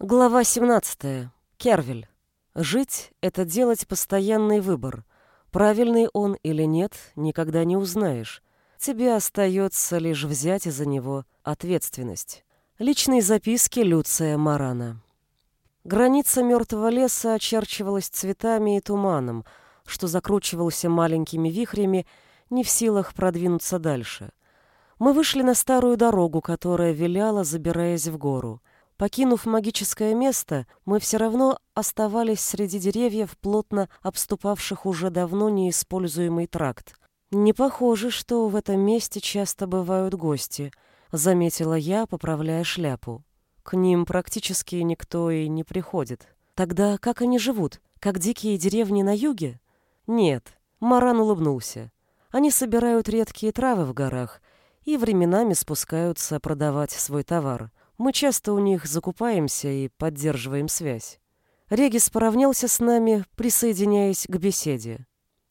Глава 17. Кервель. Жить — это делать постоянный выбор. Правильный он или нет, никогда не узнаешь. Тебе остается лишь взять из-за него ответственность. Личные записки Люция Марана. Граница мертвого леса очерчивалась цветами и туманом, что закручивался маленькими вихрями, не в силах продвинуться дальше. Мы вышли на старую дорогу, которая виляла, забираясь в гору. Покинув магическое место, мы все равно оставались среди деревьев, плотно обступавших уже давно неиспользуемый тракт. «Не похоже, что в этом месте часто бывают гости», — заметила я, поправляя шляпу. «К ним практически никто и не приходит. Тогда как они живут? Как дикие деревни на юге?» «Нет», — Маран улыбнулся. «Они собирают редкие травы в горах и временами спускаются продавать свой товар. Мы часто у них закупаемся и поддерживаем связь. Регис поравнялся с нами, присоединяясь к беседе.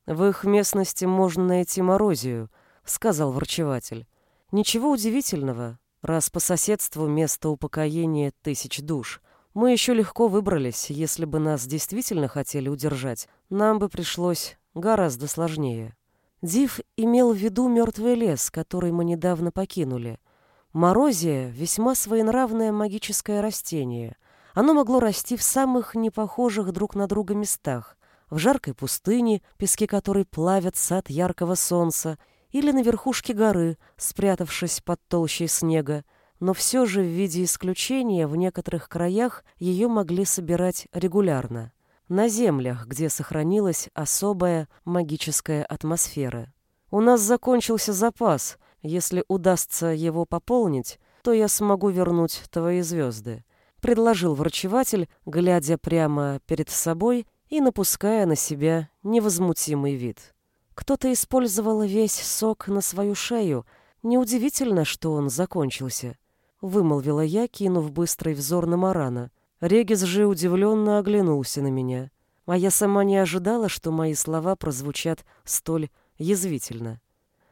«В их местности можно найти морозию», — сказал врачеватель. «Ничего удивительного, раз по соседству место упокоения тысяч душ. Мы еще легко выбрались, если бы нас действительно хотели удержать, нам бы пришлось гораздо сложнее». Див имел в виду мертвый лес, который мы недавно покинули — Морозия — весьма своенравное магическое растение. Оно могло расти в самых непохожих друг на друга местах, в жаркой пустыне, пески которой плавятся от яркого солнца, или на верхушке горы, спрятавшись под толщей снега, но все же в виде исключения в некоторых краях ее могли собирать регулярно, на землях, где сохранилась особая магическая атмосфера. У нас закончился запас, если удастся его пополнить, то я смогу вернуть твои звезды», — предложил врачеватель, глядя прямо перед собой и напуская на себя невозмутимый вид. Кто-то использовал весь сок на свою шею. Неудивительно, что он закончился. Вымолвила я, кинув быстрый взор на Марана. Регис же удивленно оглянулся на меня. А я сама не ожидала, что мои слова прозвучат столь язвительно.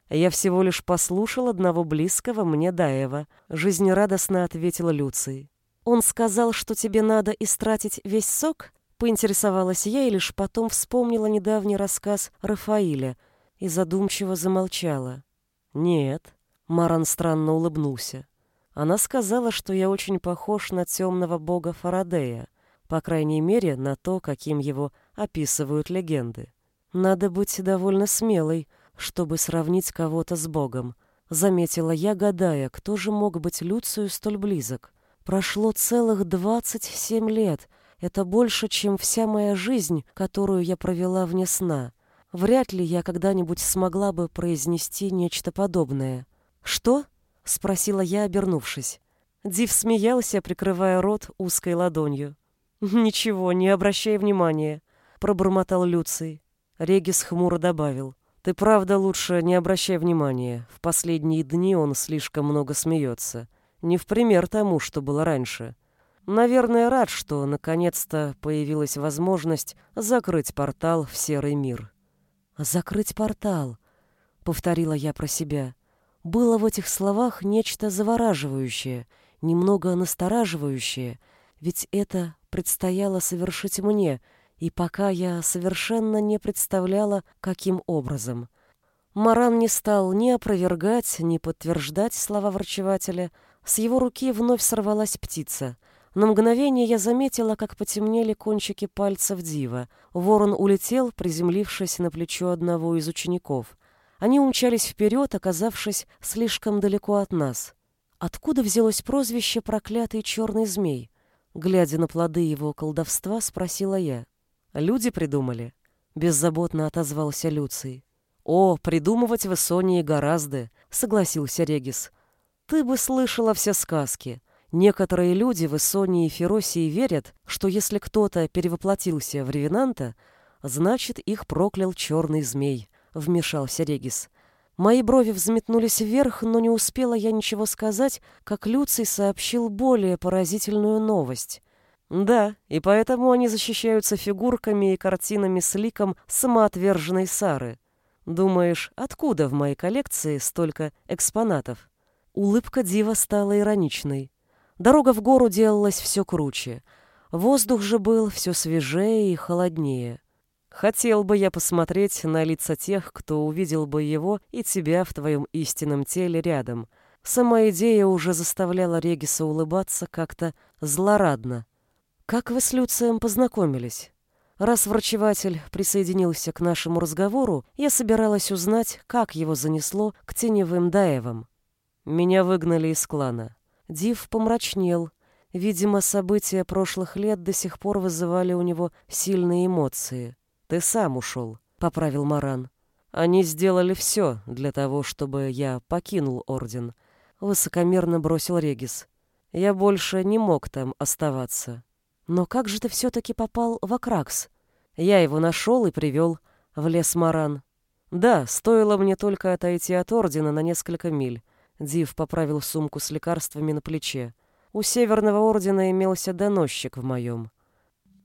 Я всего лишь послушал одного близкого мне Даева, жизнерадостно ответила Люций. Он сказал, что тебе надо истратить весь сок? Поинтересовалась я и лишь потом вспомнила недавний рассказ Рафаиля и задумчиво замолчала. Нет, Маран странно улыбнулся. Она сказала, что я очень похож на темного бога Фарадея, по крайней мере, на то, каким его описывают легенды. Надо быть довольно смелой, чтобы сравнить кого-то с Богом. Заметила я, гадая, кто же мог быть Люцию столь близок. Прошло целых двадцать семь лет. Это больше, чем вся моя жизнь, которую я провела вне сна. Вряд ли я когда-нибудь смогла бы произнести нечто подобное. «Что?» — спросила я, обернувшись. Див смеялся, прикрывая рот узкой ладонью. «Ничего, не обращай внимания», — пробормотал Люций. Регис хмуро добавил. Ты правда лучше не обращай внимания. В последние дни он слишком много смеется. Не в пример тому, что было раньше. Наверное, рад, что наконец-то появилась возможность закрыть портал в серый мир. «Закрыть портал», — повторила я про себя. Было в этих словах нечто завораживающее, немного настораживающее, ведь это предстояло совершить мне — и пока я совершенно не представляла, каким образом. Маран не стал ни опровергать, ни подтверждать слова врачевателя. С его руки вновь сорвалась птица. На мгновение я заметила, как потемнели кончики пальцев Дива. Ворон улетел, приземлившись на плечо одного из учеников. Они умчались вперед, оказавшись слишком далеко от нас. Откуда взялось прозвище «проклятый черный змей»? Глядя на плоды его колдовства, спросила я. Люди придумали, беззаботно отозвался Люций. О, придумывать в Исонии гораздо, согласился Регис. Ты бы слышала все сказки. Некоторые люди в Исонии и Феросии верят, что если кто-то перевоплотился в ревенанта, значит, их проклял черный змей, вмешался Регис. Мои брови взметнулись вверх, но не успела я ничего сказать, как Люций сообщил более поразительную новость. Да, и поэтому они защищаются фигурками и картинами с ликом самоотверженной Сары. Думаешь, откуда в моей коллекции столько экспонатов? Улыбка Дива стала ироничной. Дорога в гору делалась все круче. Воздух же был все свежее и холоднее. Хотел бы я посмотреть на лица тех, кто увидел бы его и тебя в твоем истинном теле рядом. Сама идея уже заставляла Региса улыбаться как-то злорадно. Как вы с Люцием познакомились? Раз врачеватель присоединился к нашему разговору, я собиралась узнать, как его занесло к теневым Даевам. Меня выгнали из клана. Див помрачнел. Видимо, события прошлых лет до сих пор вызывали у него сильные эмоции. «Ты сам ушел», — поправил Маран. «Они сделали все для того, чтобы я покинул Орден», — высокомерно бросил Регис. «Я больше не мог там оставаться». «Но как же ты все-таки попал в Акракс?» «Я его нашел и привел в лес Маран». «Да, стоило мне только отойти от Ордена на несколько миль». Див поправил сумку с лекарствами на плече. «У Северного Ордена имелся доносчик в моем.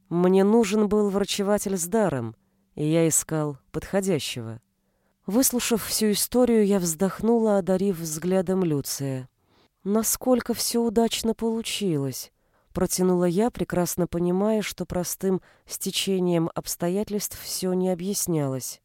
Мне нужен был врачеватель с даром, и я искал подходящего». Выслушав всю историю, я вздохнула, одарив взглядом Люция. Насколько все удачно получилось. Протянула я, прекрасно понимая, что простым стечением обстоятельств все не объяснялось.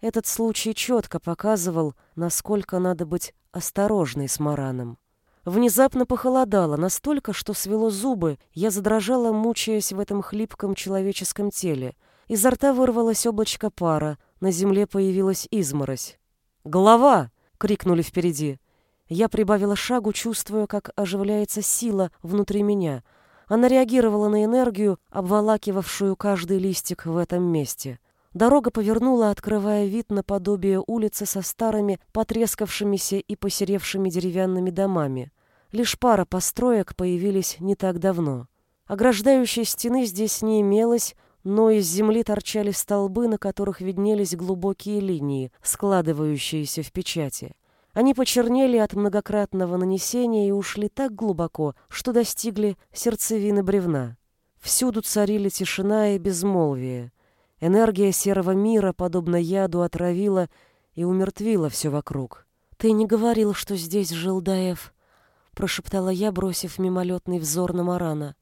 Этот случай четко показывал, насколько надо быть осторожной с Мараном. Внезапно похолодало настолько, что свело зубы, я задрожала, мучаясь в этом хлипком человеческом теле. Изо рта вырвалось облачко пара, на земле появилась изморозь. «Голова!» — крикнули впереди. Я прибавила шагу, чувствуя, как оживляется сила внутри меня. Она реагировала на энергию, обволакивавшую каждый листик в этом месте. Дорога повернула, открывая вид на подобие улицы со старыми, потрескавшимися и посеревшими деревянными домами. Лишь пара построек появились не так давно. Ограждающей стены здесь не имелось, но из земли торчали столбы, на которых виднелись глубокие линии, складывающиеся в печати. Они почернели от многократного нанесения и ушли так глубоко, что достигли сердцевины бревна. Всюду царили тишина и безмолвие. Энергия серого мира, подобно яду, отравила и умертвила все вокруг. «Ты не говорил, что здесь жил Даев?» — прошептала я, бросив мимолетный взор на Марана.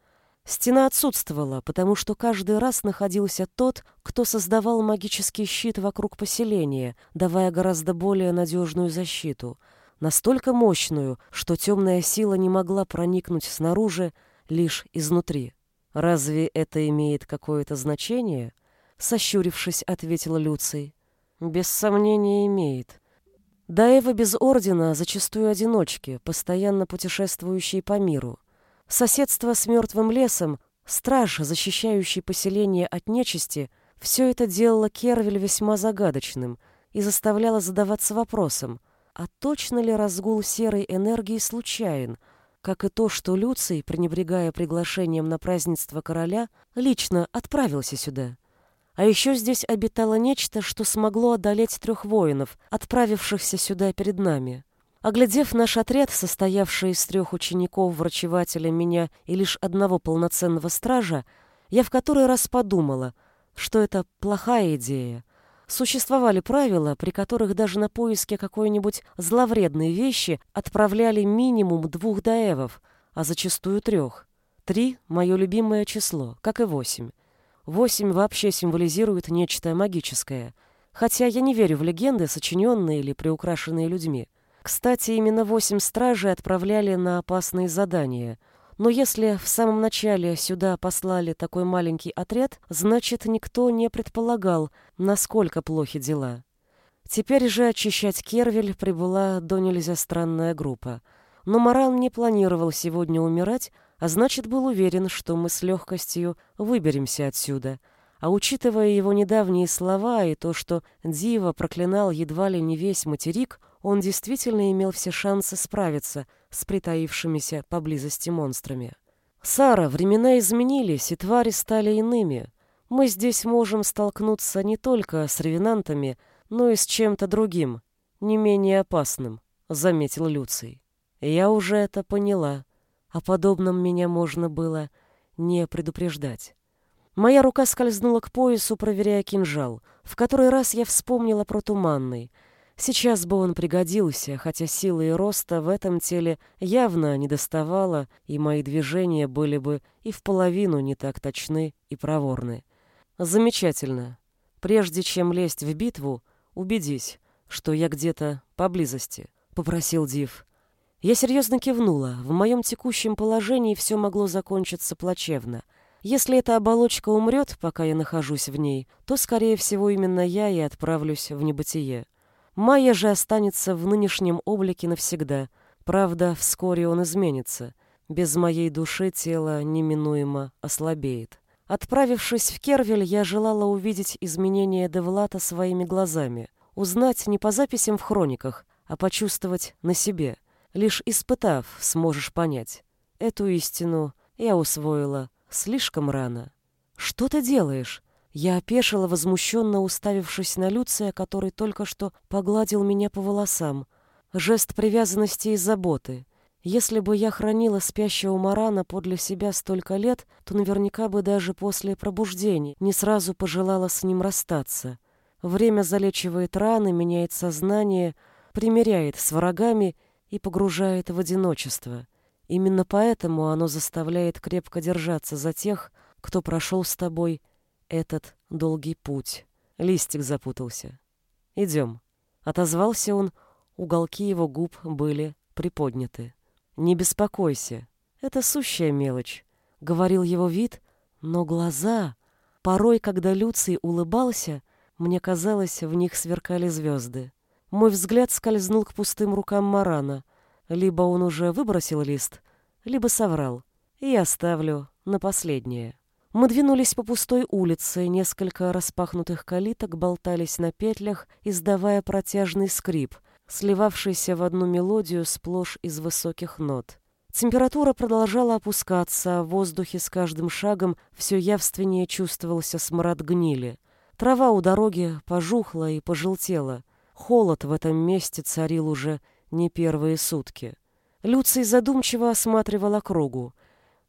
Стена отсутствовала, потому что каждый раз находился тот, кто создавал магический щит вокруг поселения, давая гораздо более надежную защиту, настолько мощную, что темная сила не могла проникнуть снаружи, лишь изнутри. «Разве это имеет какое-то значение?» — сощурившись, ответила Люций. «Без сомнения имеет. Даевы без ордена зачастую одиночки, постоянно путешествующие по миру. Соседство с мертвым лесом, страж, защищающий поселение от нечисти, все это делало Кервель весьма загадочным и заставляло задаваться вопросом, а точно ли разгул серой энергии случайен, как и то, что Люций, пренебрегая приглашением на празднество короля, лично отправился сюда. А еще здесь обитало нечто, что смогло одолеть трех воинов, отправившихся сюда перед нами. Оглядев наш отряд, состоявший из трех учеников, врачевателя, меня и лишь одного полноценного стража, я в который раз подумала, что это плохая идея. Существовали правила, при которых даже на поиске какой-нибудь зловредной вещи отправляли минимум двух даевов, а зачастую трех. Три — мое любимое число, как и восемь. Восемь вообще символизирует нечто магическое, хотя я не верю в легенды, сочиненные или приукрашенные людьми. Кстати, именно восемь стражей отправляли на опасные задания. Но если в самом начале сюда послали такой маленький отряд, значит, никто не предполагал, насколько плохи дела. Теперь же очищать Кервель прибыла до нельзя странная группа. Но Маран не планировал сегодня умирать, а значит, был уверен, что мы с легкостью выберемся отсюда. А учитывая его недавние слова и то, что Дива проклинал едва ли не весь материк, он действительно имел все шансы справиться с притаившимися поблизости монстрами. «Сара, времена изменились, и твари стали иными. Мы здесь можем столкнуться не только с ревенантами, но и с чем-то другим, не менее опасным», — заметил Люций. «Я уже это поняла. О подобном меня можно было не предупреждать». Моя рука скользнула к поясу, проверяя кинжал. В который раз я вспомнила про туманный — Сейчас бы он пригодился, хотя силы и роста в этом теле явно не доставало, и мои движения были бы и в половину не так точны и проворны. Замечательно. Прежде чем лезть в битву, убедись, что я где-то поблизости, — попросил Див. Я серьезно кивнула. В моем текущем положении все могло закончиться плачевно. Если эта оболочка умрет, пока я нахожусь в ней, то, скорее всего, именно я и отправлюсь в небытие. Майя же останется в нынешнем облике навсегда. Правда, вскоре он изменится. Без моей души тело неминуемо ослабеет. Отправившись в Кервель, я желала увидеть изменения Девлата своими глазами. Узнать не по записям в хрониках, а почувствовать на себе. Лишь испытав, сможешь понять. Эту истину я усвоила слишком рано. «Что ты делаешь?» Я опешила, возмущенно уставившись на Люция, который только что погладил меня по волосам. Жест привязанности и заботы. Если бы я хранила спящего Марана подле себя столько лет, то наверняка бы даже после пробуждения не сразу пожелала с ним расстаться. Время залечивает раны, меняет сознание, примиряет с врагами и погружает в одиночество. Именно поэтому оно заставляет крепко держаться за тех, кто прошел с тобой этот долгий путь. Листик запутался. «Идем». Отозвался он, уголки его губ были приподняты. «Не беспокойся, это сущая мелочь», — говорил его вид, но глаза... Порой, когда Люций улыбался, мне казалось, в них сверкали звезды. Мой взгляд скользнул к пустым рукам Марана. Либо он уже выбросил лист, либо соврал. И оставлю на последнее. Мы двинулись по пустой улице, несколько распахнутых калиток болтались на петлях, издавая протяжный скрип, сливавшийся в одну мелодию сплошь из высоких нот. Температура продолжала опускаться, а в воздухе с каждым шагом все явственнее чувствовался смрад гнили. Трава у дороги пожухла и пожелтела. Холод в этом месте царил уже не первые сутки. Люций задумчиво осматривал округу.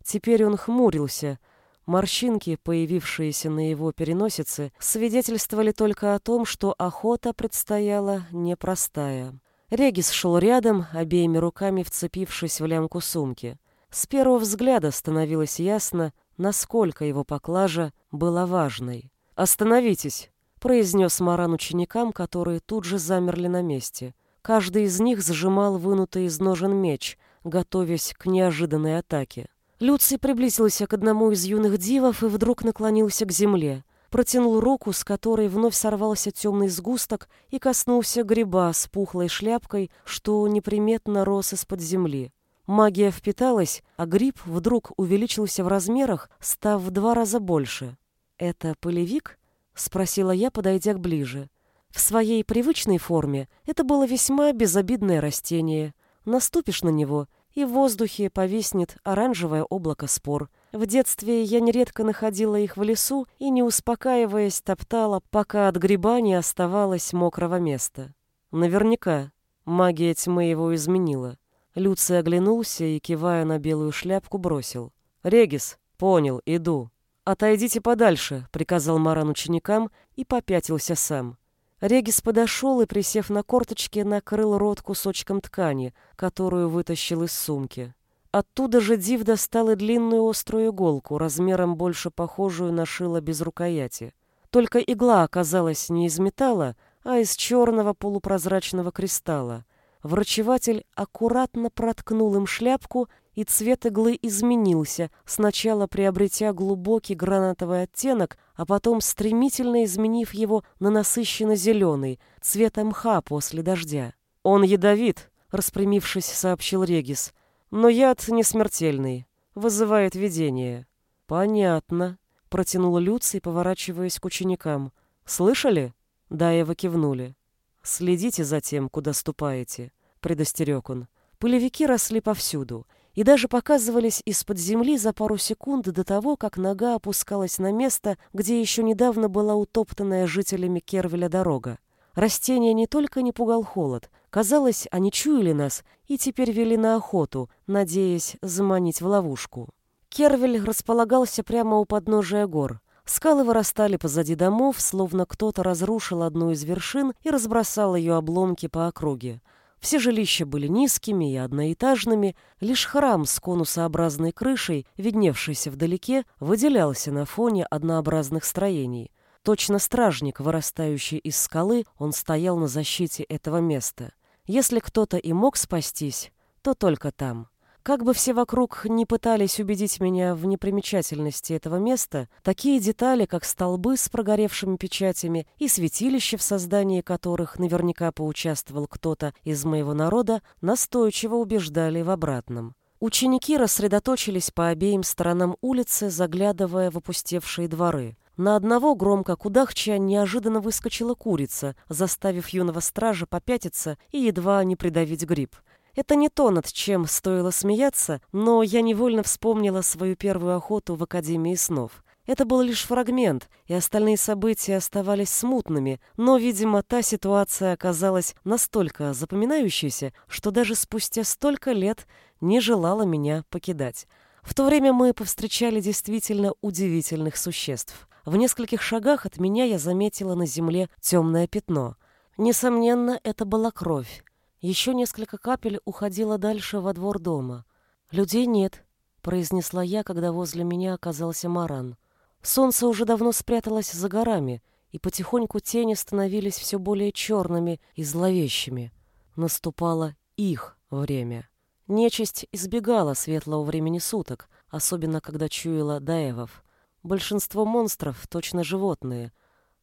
Теперь он хмурился — Морщинки, появившиеся на его переносице, свидетельствовали только о том, что охота предстояла непростая. Регис шел рядом, обеими руками вцепившись в лямку сумки. С первого взгляда становилось ясно, насколько его поклажа была важной. «Остановитесь!» — произнес Маран ученикам, которые тут же замерли на месте. Каждый из них сжимал вынутый из ножен меч, готовясь к неожиданной атаке. Люций приблизился к одному из юных дивов и вдруг наклонился к земле. Протянул руку, с которой вновь сорвался темный сгусток и коснулся гриба с пухлой шляпкой, что неприметно рос из-под земли. Магия впиталась, а гриб вдруг увеличился в размерах, став в два раза больше. «Это полевик?» — спросила я, подойдя к ближе. В своей привычной форме это было весьма безобидное растение. Наступишь на него, и в воздухе повиснет оранжевое облако спор. В детстве я нередко находила их в лесу и, не успокаиваясь, топтала, пока от гриба не оставалось мокрого места. Наверняка магия тьмы его изменила. Люций оглянулся и, кивая на белую шляпку, бросил. «Регис, понял, иду». «Отойдите подальше», — приказал Маран ученикам и попятился сам. Регис подошел и, присев на корточки, накрыл рот кусочком ткани, которую вытащил из сумки. Оттуда же Див достал и длинную острую иголку, размером больше похожую на шило без рукояти. Только игла оказалась не из металла, а из черного полупрозрачного кристалла. Врачеватель аккуратно проткнул им шляпку и цвет иглы изменился, сначала приобретя глубокий гранатовый оттенок, а потом стремительно изменив его на насыщенно-зеленый, цвет мха после дождя. «Он ядовит», — распрямившись, сообщил Регис. «Но яд не смертельный, вызывает видение». «Понятно», — протянул Люций, поворачиваясь к ученикам. «Слышали?» Даева кивнули. «Следите за тем, куда ступаете», — предостерег он. Пылевики росли повсюду и даже показывались из-под земли за пару секунд до того, как нога опускалась на место, где еще недавно была утоптанная жителями Кервеля дорога. Растения не только не пугал холод, казалось, они чуяли нас и теперь вели на охоту, надеясь заманить в ловушку. Кервель располагался прямо у подножия гор. Скалы вырастали позади домов, словно кто-то разрушил одну из вершин и разбросал ее обломки по округе. Все жилища были низкими и одноэтажными, лишь храм с конусообразной крышей, видневшийся вдалеке, выделялся на фоне однообразных строений. Точно стражник, вырастающий из скалы, он стоял на защите этого места. Если кто-то и мог спастись, то только там. Как бы все вокруг не пытались убедить меня в непримечательности этого места, такие детали, как столбы с прогоревшими печатями и святилища, в создании которых наверняка поучаствовал кто-то из моего народа, настойчиво убеждали в обратном. Ученики рассредоточились по обеим сторонам улицы, заглядывая в опустевшие дворы. На одного громко кудахча неожиданно выскочила курица, заставив юного стража попятиться и едва не придавить гриб. Это не то, над чем стоило смеяться, но я невольно вспомнила свою первую охоту в Академии снов. Это был лишь фрагмент, и остальные события оставались смутными, но, видимо, та ситуация оказалась настолько запоминающейся, что даже спустя столько лет не желала меня покидать. В то время мы повстречали действительно удивительных существ. В нескольких шагах от меня я заметила на земле темное пятно. Несомненно, это была кровь. Еще несколько капель уходило дальше во двор дома. «Людей нет», — произнесла я, когда возле меня оказался Маран. Солнце уже давно спряталось за горами, и потихоньку тени становились все более черными и зловещими. Наступало их время. Нечисть избегала светлого времени суток, особенно когда чуяла даевов. Большинство монстров — точно животные.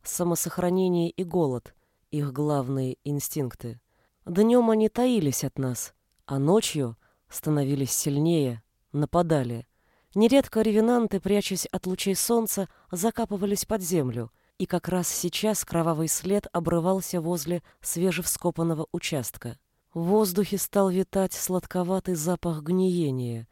Самосохранение и голод — их главные инстинкты. Днем они таились от нас, а ночью становились сильнее, нападали. Нередко ревенанты, прячась от лучей солнца, закапывались под землю, и как раз сейчас кровавый след обрывался возле свежевскопанного участка. В воздухе стал витать сладковатый запах гниения.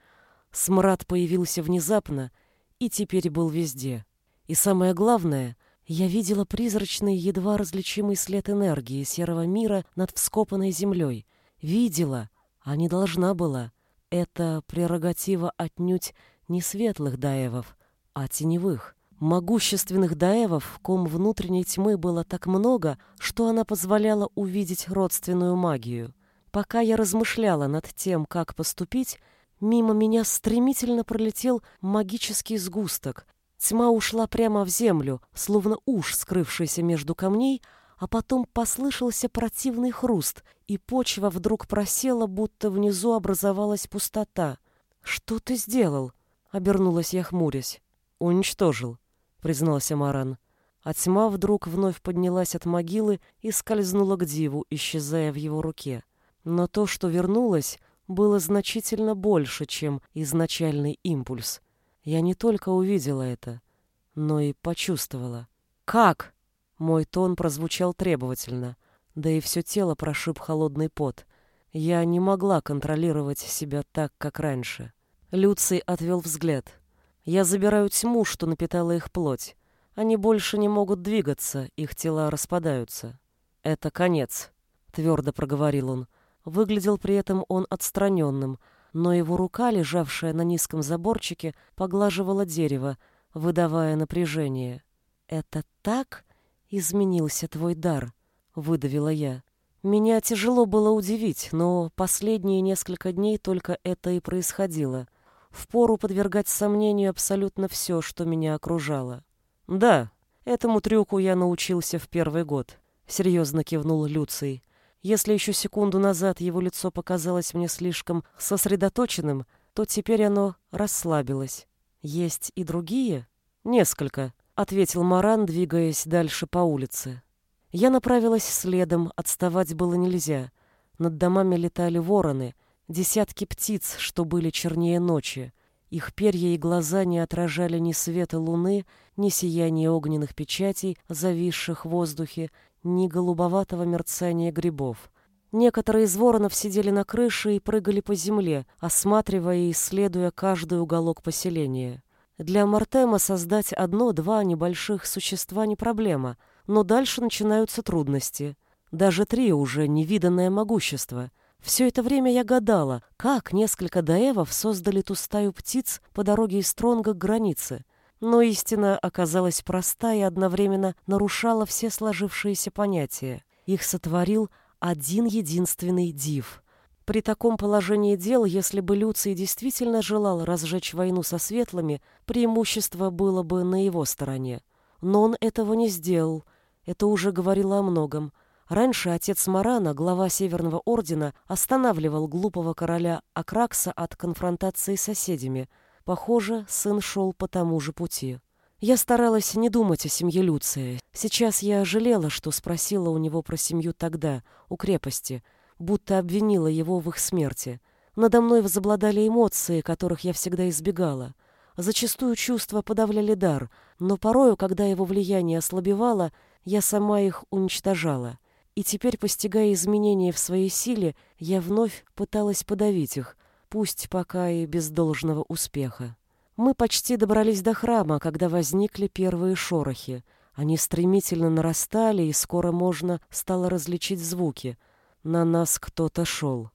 Смрад появился внезапно и теперь был везде. И самое главное — я видела призрачный, едва различимый след энергии серого мира над вскопанной землей. Видела, а не должна была. Это прерогатива отнюдь не светлых даевов, а теневых. Могущественных даевов, ком внутренней тьмы было так много, что она позволяла увидеть родственную магию. Пока я размышляла над тем, как поступить, мимо меня стремительно пролетел магический сгусток, Тьма ушла прямо в землю, словно уж скрывшийся между камней, а потом послышался противный хруст, и почва вдруг просела, будто внизу образовалась пустота. «Что ты сделал?» — обернулась я, хмурясь. «Уничтожил», — признался Маран. А тьма вдруг вновь поднялась от могилы и скользнула к диву, исчезая в его руке. Но то, что вернулось, было значительно больше, чем изначальный импульс — я не только увидела это, но и почувствовала. «Как?» Мой тон прозвучал требовательно, да и все тело прошиб холодный пот. Я не могла контролировать себя так, как раньше. Люций отвел взгляд. «Я забираю тьму, что напитала их плоть. Они больше не могут двигаться, их тела распадаются. Это конец», — твердо проговорил он. Выглядел при этом он отстраненным, но его рука, лежавшая на низком заборчике, поглаживала дерево, выдавая напряжение. «Это так изменился твой дар?» — выдавила я. Меня тяжело было удивить, но последние несколько дней только это и происходило. Впору подвергать сомнению абсолютно все, что меня окружало. «Да, этому трюку я научился в первый год», — серьезно кивнул Люций. Если еще секунду назад его лицо показалось мне слишком сосредоточенным, то теперь оно расслабилось. Есть и другие? Несколько, ответил Маран, двигаясь дальше по улице. Я направилась следом, отставать было нельзя. Над домами летали вороны, десятки птиц, что были чернее ночи. Их перья и глаза не отражали ни света луны, ни сияния огненных печатей, зависших в воздухе, ни голубоватого мерцания грибов. Некоторые из воронов сидели на крыше и прыгали по земле, осматривая и исследуя каждый уголок поселения. Для Мартема создать одно-два небольших существа не проблема, но дальше начинаются трудности. Даже три уже невиданное могущество. Все это время я гадала, как несколько даевов создали ту стаю птиц по дороге из Тронга к границе. Но истина оказалась проста и одновременно нарушала все сложившиеся понятия. Их сотворил один единственный див. При таком положении дел, если бы Люций действительно желал разжечь войну со светлыми, преимущество было бы на его стороне. Но он этого не сделал. Это уже говорило о многом. Раньше отец Марана, глава Северного Ордена, останавливал глупого короля Акракса от конфронтации с соседями. Похоже, сын шел по тому же пути. Я старалась не думать о семье Люция. Сейчас я жалела, что спросила у него про семью тогда, у крепости, будто обвинила его в их смерти. Надо мной возобладали эмоции, которых я всегда избегала. Зачастую чувства подавляли дар, но порою, когда его влияние ослабевало, я сама их уничтожала и теперь, постигая изменения в своей силе, я вновь пыталась подавить их, пусть пока и без должного успеха. Мы почти добрались до храма, когда возникли первые шорохи. Они стремительно нарастали, и скоро можно стало различить звуки. На нас кто-то шел.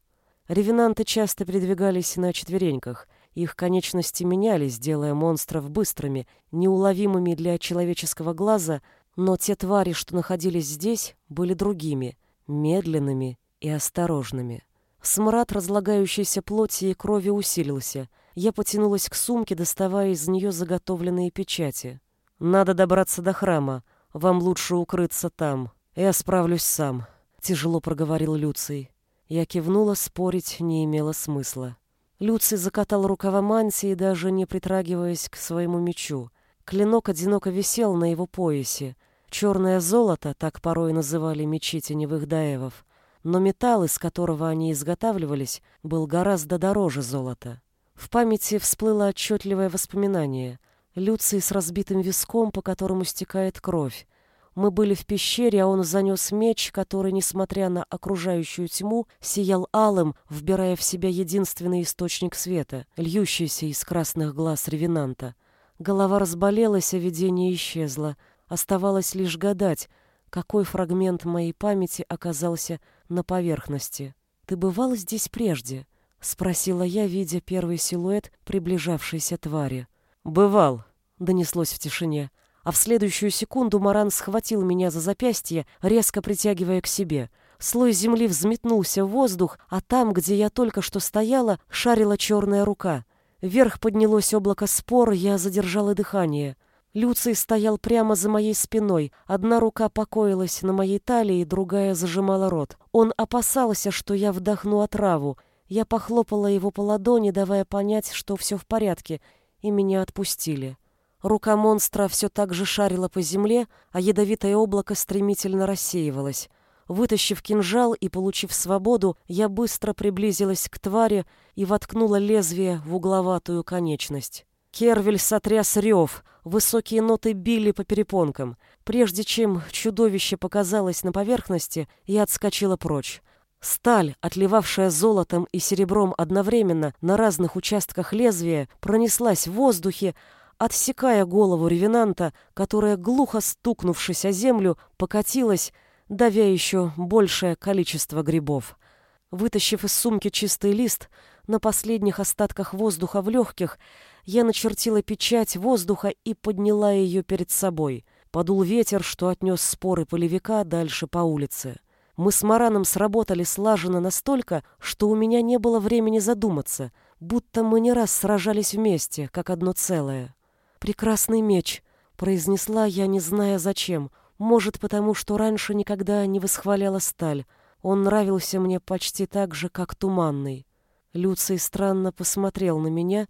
Ревенанты часто передвигались на четвереньках. Их конечности менялись, делая монстров быстрыми, неуловимыми для человеческого глаза, но те твари, что находились здесь, были другими, медленными и осторожными. Смрад разлагающейся плоти и крови усилился. Я потянулась к сумке, доставая из нее заготовленные печати. «Надо добраться до храма. Вам лучше укрыться там. Я справлюсь сам», — тяжело проговорил Люций. Я кивнула, спорить не имело смысла. Люций закатал рукава мантии, даже не притрагиваясь к своему мечу. Клинок одиноко висел на его поясе. Черное золото, так порой называли мечи теневых даевов, но металл, из которого они изготавливались, был гораздо дороже золота. В памяти всплыло отчетливое воспоминание. Люций с разбитым виском, по которому стекает кровь. Мы были в пещере, а он занес меч, который, несмотря на окружающую тьму, сиял алым, вбирая в себя единственный источник света, льющийся из красных глаз ревенанта. Голова разболелась, а видение исчезло — Оставалось лишь гадать, какой фрагмент моей памяти оказался на поверхности. «Ты бывал здесь прежде?» — спросила я, видя первый силуэт приближавшейся твари. «Бывал», — донеслось в тишине. А в следующую секунду Маран схватил меня за запястье, резко притягивая к себе. Слой земли взметнулся в воздух, а там, где я только что стояла, шарила черная рука. Вверх поднялось облако спор, я задержала дыхание. Люций стоял прямо за моей спиной. Одна рука покоилась на моей талии, другая зажимала рот. Он опасался, что я вдохну отраву. Я похлопала его по ладони, давая понять, что все в порядке, и меня отпустили. Рука монстра все так же шарила по земле, а ядовитое облако стремительно рассеивалось. Вытащив кинжал и получив свободу, я быстро приблизилась к твари и воткнула лезвие в угловатую конечность. Кервель сотряс рев, высокие ноты били по перепонкам. Прежде чем чудовище показалось на поверхности, я отскочила прочь. Сталь, отливавшая золотом и серебром одновременно на разных участках лезвия, пронеслась в воздухе, отсекая голову ревенанта, которая, глухо стукнувшись о землю, покатилась, давя еще большее количество грибов. Вытащив из сумки чистый лист, на последних остатках воздуха в легких, я начертила печать воздуха и подняла ее перед собой. Подул ветер, что отнес споры полевика дальше по улице. Мы с Мараном сработали слаженно настолько, что у меня не было времени задуматься, будто мы не раз сражались вместе, как одно целое. «Прекрасный меч», — произнесла я, не зная зачем. Может, потому что раньше никогда не восхваляла сталь. Он нравился мне почти так же, как туманный. Люций странно посмотрел на меня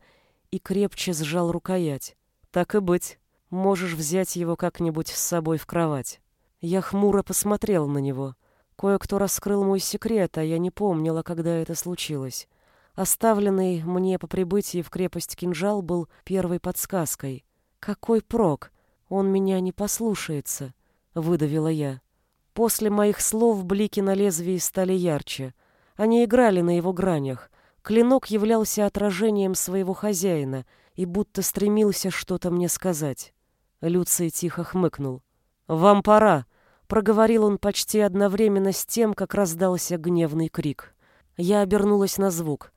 и крепче сжал рукоять. «Так и быть. Можешь взять его как-нибудь с собой в кровать». Я хмуро посмотрел на него. Кое-кто раскрыл мой секрет, а я не помнила, когда это случилось. Оставленный мне по прибытии в крепость кинжал был первой подсказкой. «Какой прок? Он меня не послушается», — выдавила я. После моих слов блики на лезвии стали ярче. Они играли на его гранях. Клинок являлся отражением своего хозяина и будто стремился что-то мне сказать. Люций тихо хмыкнул. «Вам пора!» — проговорил он почти одновременно с тем, как раздался гневный крик. Я обернулась на звук.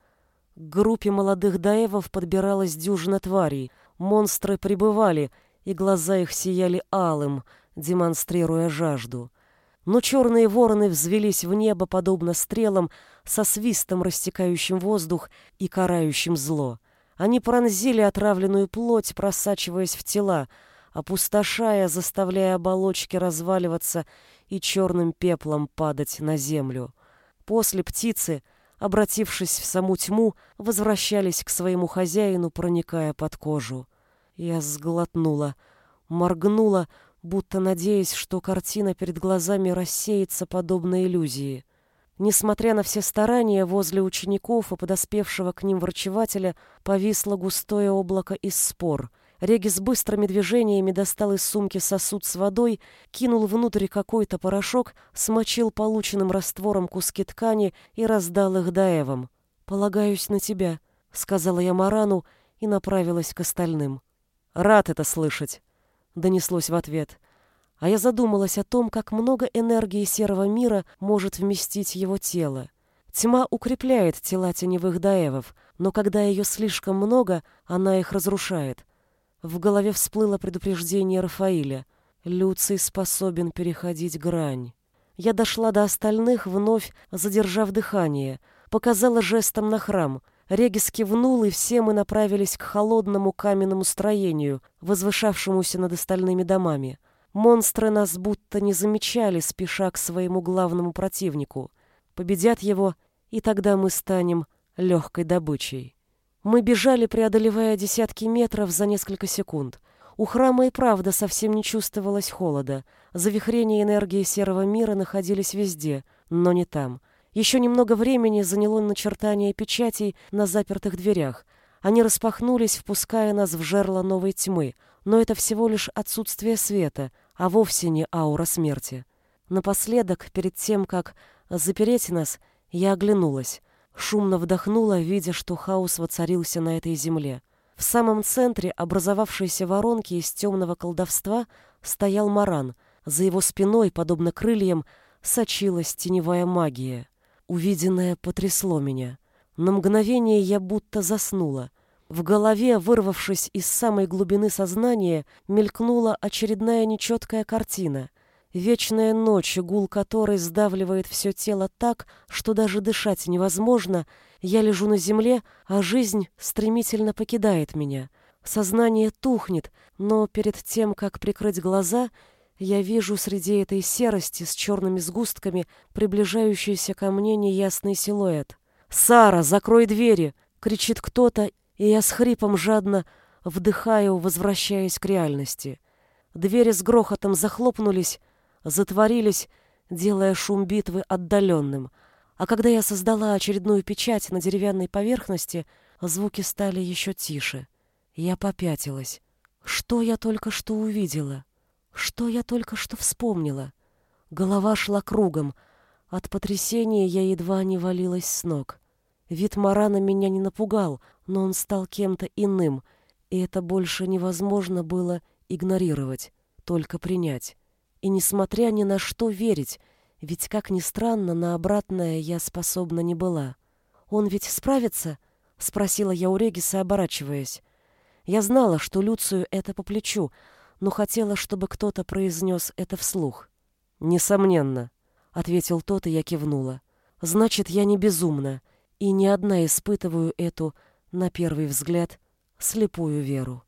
К группе молодых даевов подбиралась дюжина тварей. Монстры прибывали, и глаза их сияли алым, демонстрируя жажду. Но черные вороны взвелись в небо, подобно стрелам, со свистом растекающим воздух и карающим зло. Они пронзили отравленную плоть, просачиваясь в тела, опустошая, заставляя оболочки разваливаться и черным пеплом падать на землю. После птицы, обратившись в саму тьму, возвращались к своему хозяину, проникая под кожу. Я сглотнула, моргнула, будто надеясь, что картина перед глазами рассеется подобно иллюзии. Несмотря на все старания, возле учеников и подоспевшего к ним врачевателя повисло густое облако из спор. Регис быстрыми движениями достал из сумки сосуд с водой, кинул внутрь какой-то порошок, смочил полученным раствором куски ткани и раздал их Даевам. «Полагаюсь на тебя», — сказала я Марану и направилась к остальным. «Рад это слышать», — донеслось в ответ. А я задумалась о том, как много энергии серого мира может вместить его тело. Тьма укрепляет тела теневых даевов, но когда ее слишком много, она их разрушает. В голове всплыло предупреждение Рафаиля. Люций способен переходить грань. Я дошла до остальных, вновь задержав дыхание. Показала жестом на храм. Регис кивнул, и все мы направились к холодному каменному строению, возвышавшемуся над остальными домами. Монстры нас будто не замечали, спеша к своему главному противнику. Победят его, и тогда мы станем легкой добычей. Мы бежали, преодолевая десятки метров за несколько секунд. У храма и правда совсем не чувствовалось холода. Завихрения энергии серого мира находились везде, но не там. Еще немного времени заняло начертание печатей на запертых дверях. Они распахнулись, впуская нас в жерло новой тьмы, но это всего лишь отсутствие света, а вовсе не аура смерти. Напоследок, перед тем, как запереть нас, я оглянулась. Шумно вдохнула, видя, что хаос воцарился на этой земле. В самом центре образовавшейся воронки из темного колдовства стоял Маран. За его спиной, подобно крыльям, сочилась теневая магия. Увиденное потрясло меня. На мгновение я будто заснула. В голове, вырвавшись из самой глубины сознания, мелькнула очередная нечеткая картина. Вечная ночь, гул которой сдавливает все тело так, что даже дышать невозможно, я лежу на земле, а жизнь стремительно покидает меня. Сознание тухнет, но перед тем, как прикрыть глаза, я вижу среди этой серости с черными сгустками приближающийся ко мне неясный силуэт. «Сара, закрой двери!» — кричит кто-то, и я с хрипом жадно вдыхаю, возвращаясь к реальности. Двери с грохотом захлопнулись, затворились, делая шум битвы отдаленным. А когда я создала очередную печать на деревянной поверхности, звуки стали еще тише. Я попятилась. Что я только что увидела? Что я только что вспомнила? Голова шла кругом. От потрясения я едва не валилась с ног. Вид Марана меня не напугал, но он стал кем-то иным, и это больше невозможно было игнорировать, только принять. И несмотря ни на что верить, ведь, как ни странно, на обратное я способна не была. «Он ведь справится?» — спросила я у Региса, оборачиваясь. Я знала, что Люцию это по плечу, но хотела, чтобы кто-то произнес это вслух. «Несомненно», — ответил тот, и я кивнула. «Значит, я не безумна, и не одна испытываю эту, на первый взгляд, слепую веру».